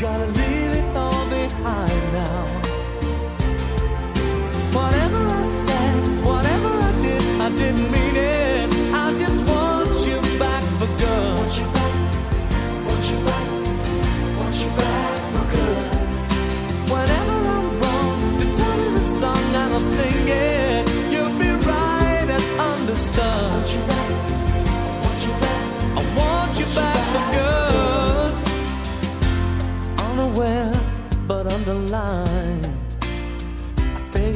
Gotta leave it all behind.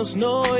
nos no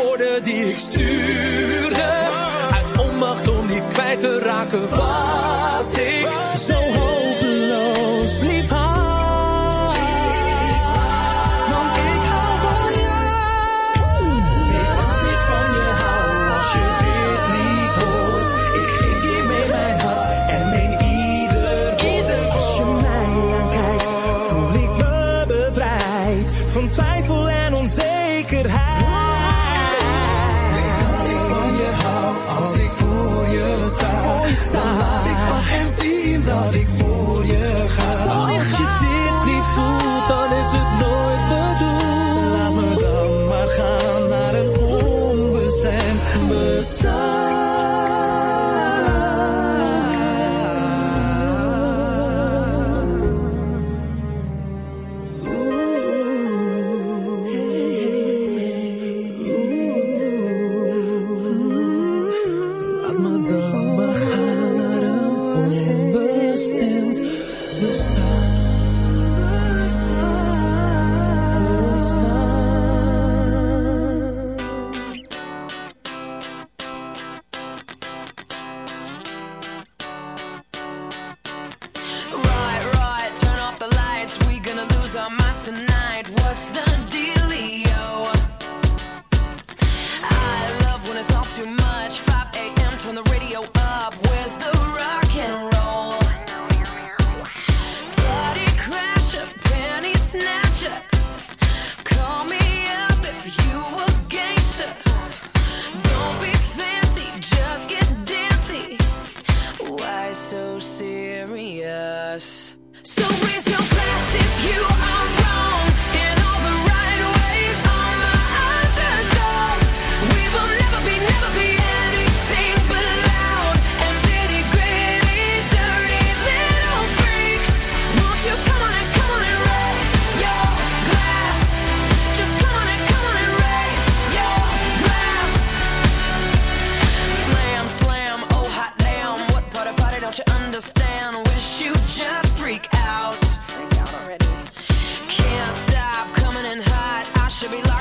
die ik stuurde.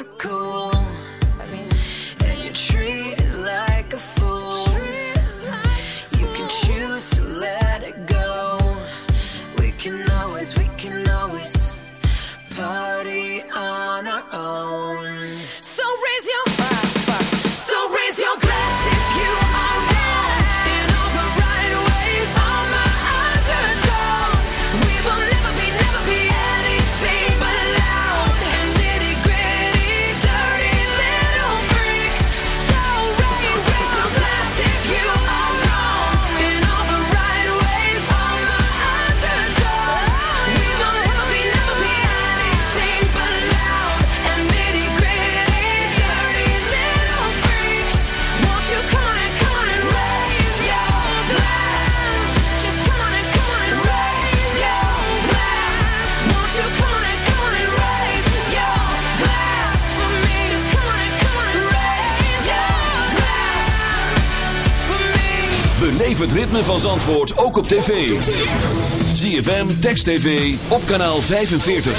difficult. Beleef het ritme van Zandvoort ook op tv. ZFM, Text TV, op kanaal 45.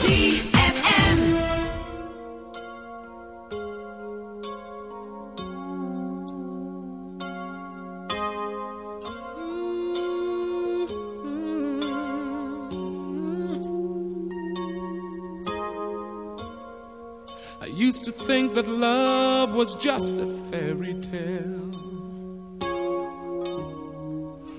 ZFM I used to think that love was just a fairy tale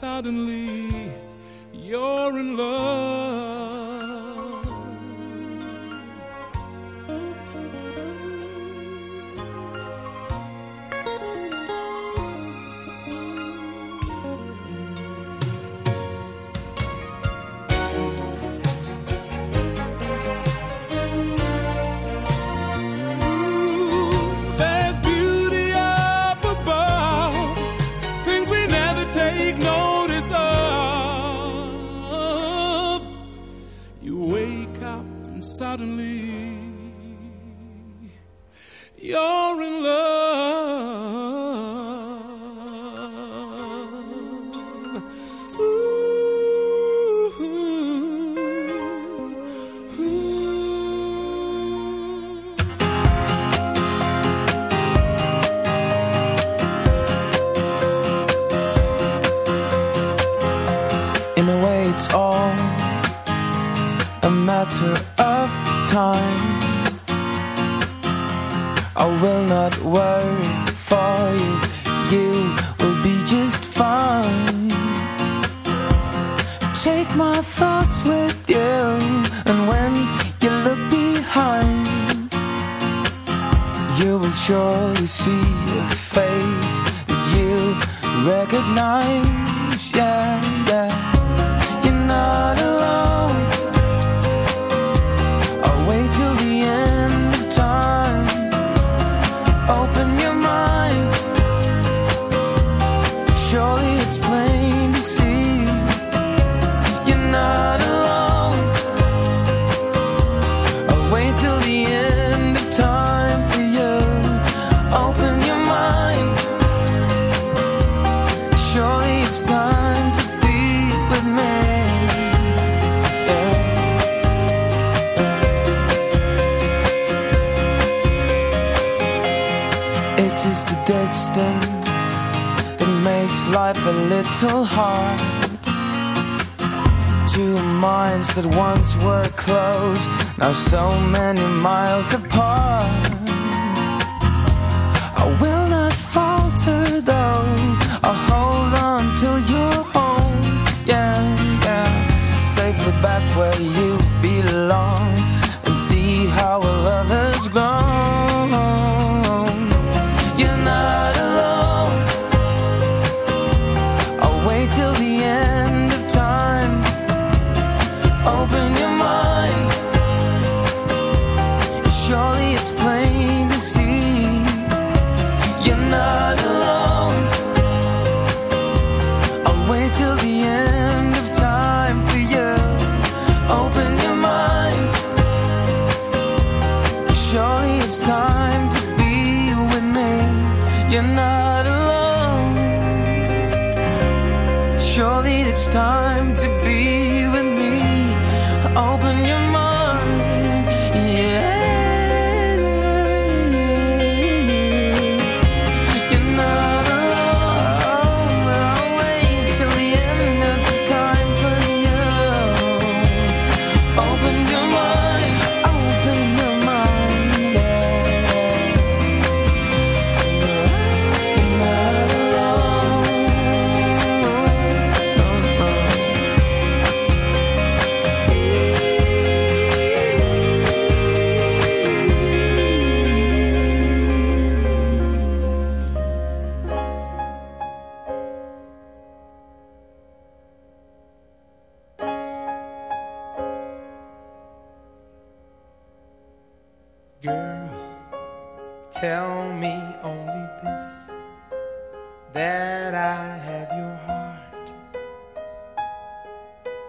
suddenly. suddenly. You're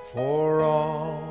for all.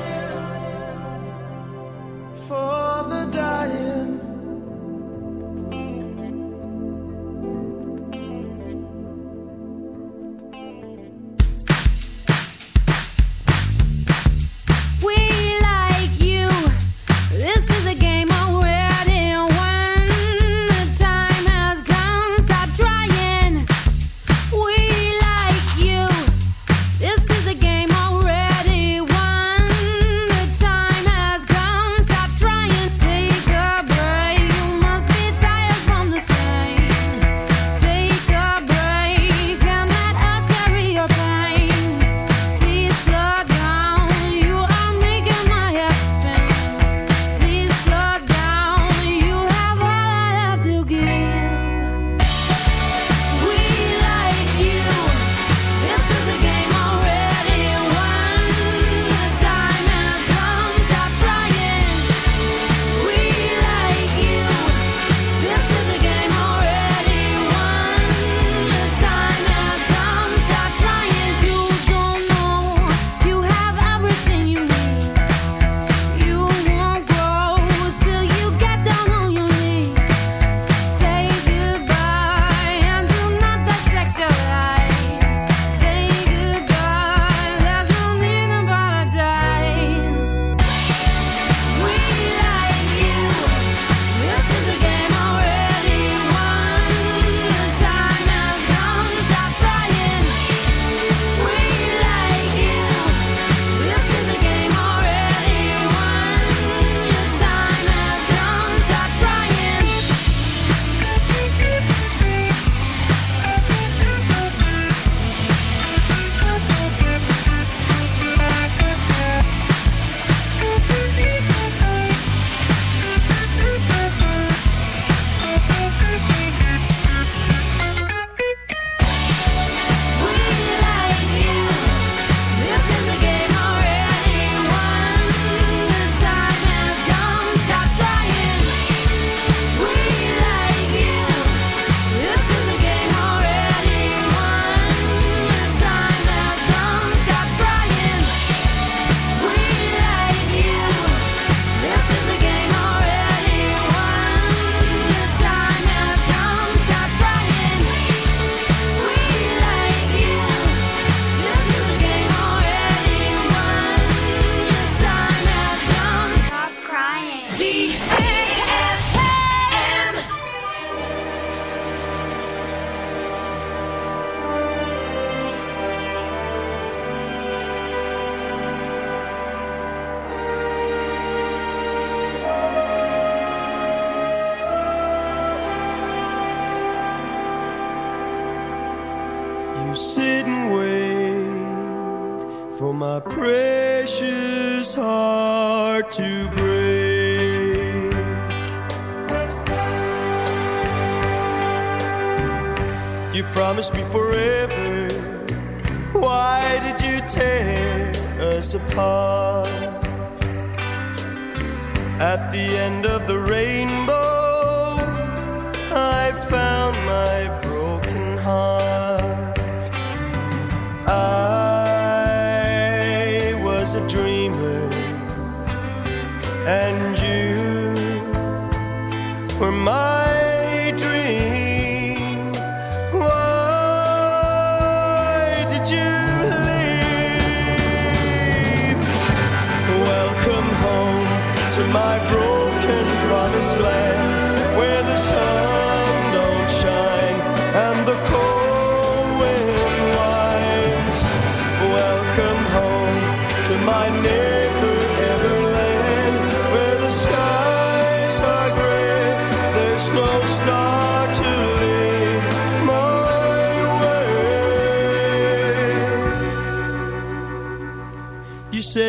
a dream.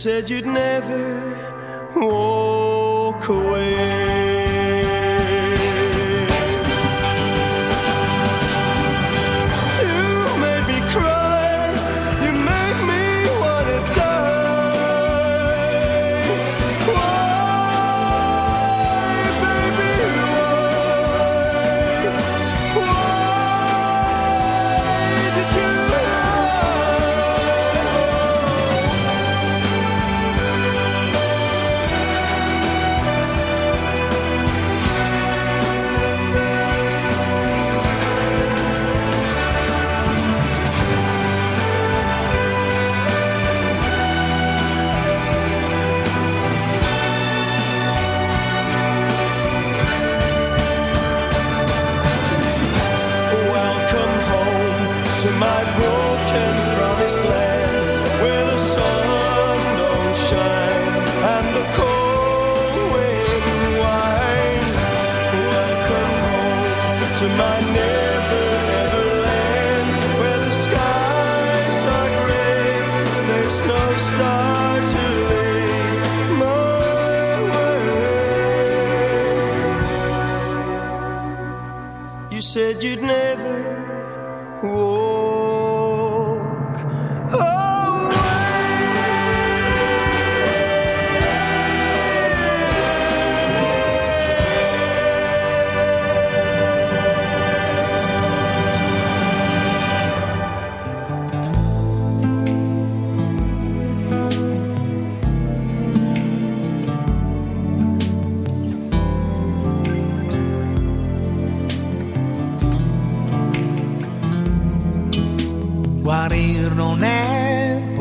said you'd never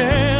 yeah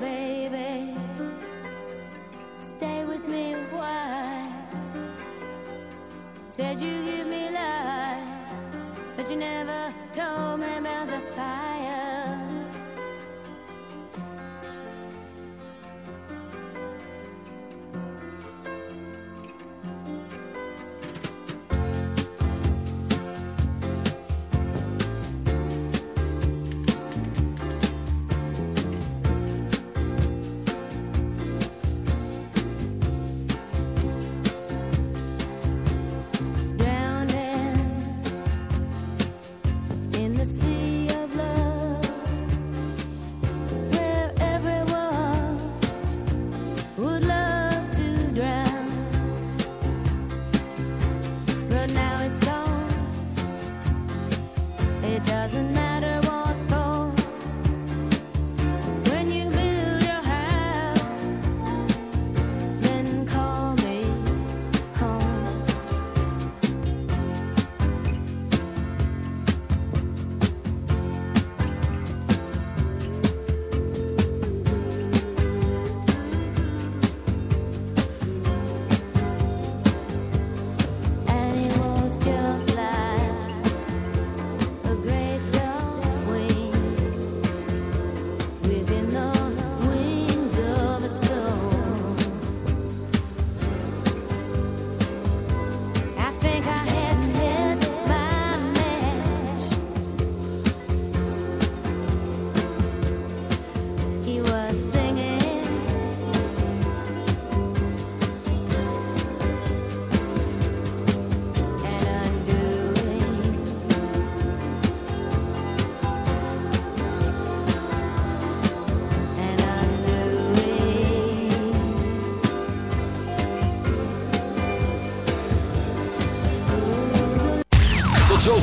baby. Stay with me while. Said you give me life, but you never told me about the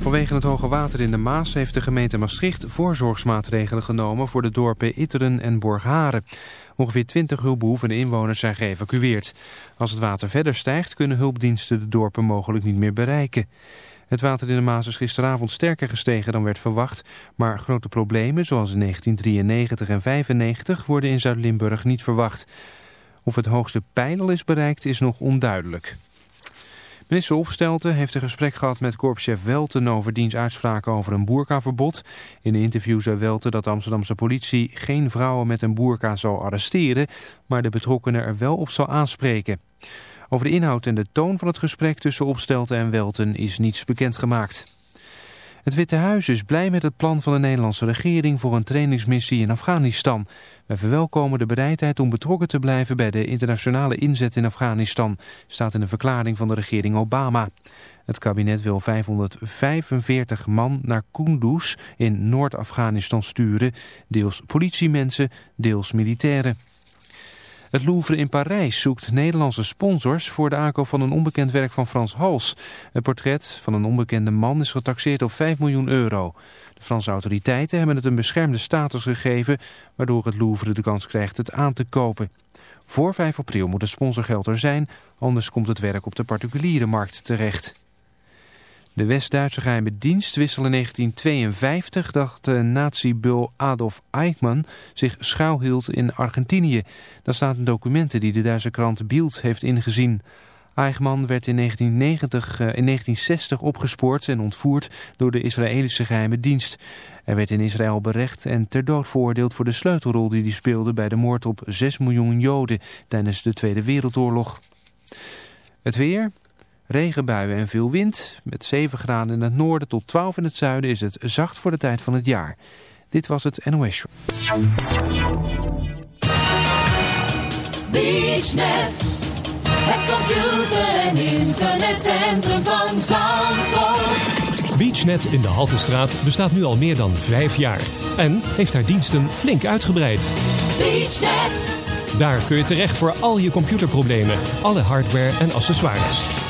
Vanwege het hoge water in de Maas heeft de gemeente Maastricht voorzorgsmaatregelen genomen voor de dorpen Itteren en Borgharen. Ongeveer 20 hulpbehoevende inwoners zijn geëvacueerd. Als het water verder stijgt kunnen hulpdiensten de dorpen mogelijk niet meer bereiken. Het water in de Maas is gisteravond sterker gestegen dan werd verwacht, maar grote problemen zoals in 1993 en 1995 worden in Zuid-Limburg niet verwacht. Of het hoogste pijl is bereikt is nog onduidelijk. Minister Opstelten heeft een gesprek gehad met korpschef Welten over diens uitspraken over een boerkaverbod. In een interview zei Welten dat de Amsterdamse politie geen vrouwen met een boerka zal arresteren, maar de betrokkenen er wel op zal aanspreken. Over de inhoud en de toon van het gesprek tussen Opstelten en Welten is niets bekendgemaakt. Het Witte Huis is blij met het plan van de Nederlandse regering voor een trainingsmissie in Afghanistan. Wij verwelkomen de bereidheid om betrokken te blijven bij de internationale inzet in Afghanistan, staat in een verklaring van de regering Obama. Het kabinet wil 545 man naar Kunduz in Noord-Afghanistan sturen, deels politiemensen, deels militairen. Het Louvre in Parijs zoekt Nederlandse sponsors voor de aankoop van een onbekend werk van Frans Hals. Het portret van een onbekende man is getaxeerd op 5 miljoen euro. De Franse autoriteiten hebben het een beschermde status gegeven, waardoor het Louvre de kans krijgt het aan te kopen. Voor 5 april moet het sponsorgeld er zijn, anders komt het werk op de particuliere markt terecht. De West-Duitse geheime dienst wisselde in 1952 dat de nazi-bul Adolf Eichmann zich schuilhield in Argentinië. Dat staat in documenten die de Duitse krant Bild heeft ingezien. Eichmann werd in, 1990, eh, in 1960 opgespoord en ontvoerd door de Israëlische geheime dienst. Hij werd in Israël berecht en ter dood veroordeeld voor de sleutelrol die hij speelde bij de moord op 6 miljoen Joden tijdens de Tweede Wereldoorlog. Het weer, regenbuien en veel wind. Met 7 graden in het noorden tot 12 in het zuiden is het zacht voor de tijd van het jaar. Dit was het NOS Show. BeachNet, het computer- en internetcentrum van Zandvoort. BeachNet in de Haltestraat bestaat nu al meer dan vijf jaar. En heeft haar diensten flink uitgebreid. BeachNet, Daar kun je terecht voor al je computerproblemen, alle hardware en accessoires.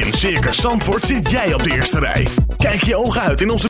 In Circus Zandvoort zit jij op de eerste rij. Kijk je ogen uit in onze